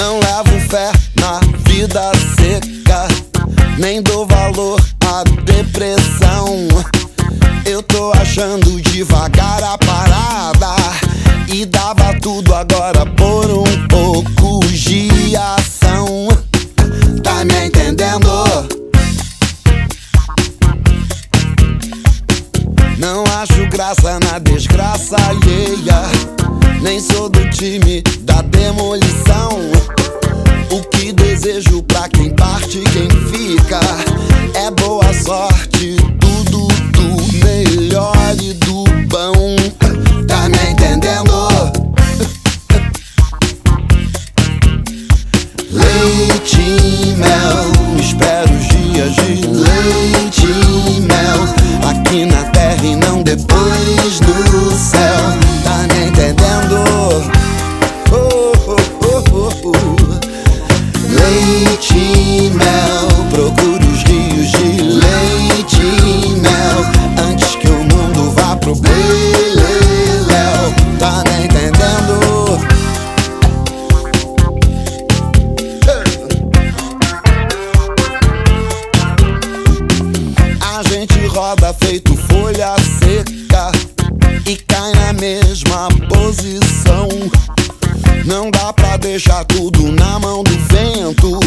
Não levo fé na vida seca, nem dou valor à depressão. Eu tô achando devagar a parada e dava tudo agora por um pouco de ação. Tá me entendendo? Não acho graça na desgraça alheia, nem sou do time da demolição. O que desejo pra quem parte, quem fica, é boa sorte, tudo do melhor e do bom. Tá me entendendo? Leite e mel, espero os dias de leite e mel. Aqui na terra e não depois no céu. Seca e cai na mesma posição. Não dá pra deixar tudo na mão do vento.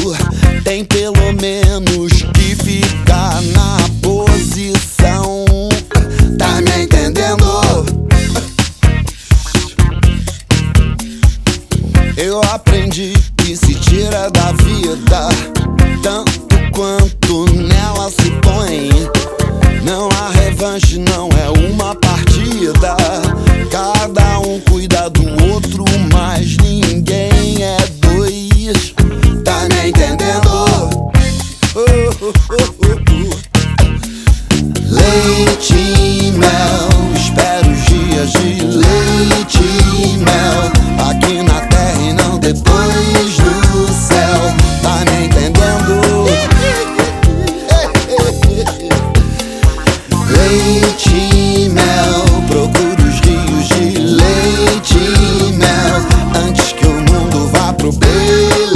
Tem pelo menos que ficar na posição. Tá me entendendo? Eu aprendi que se tira da vida tanto quanto cuida do outro, mas ninguém é dois. Tá me entendendo? Oh, oh, oh. Ooh.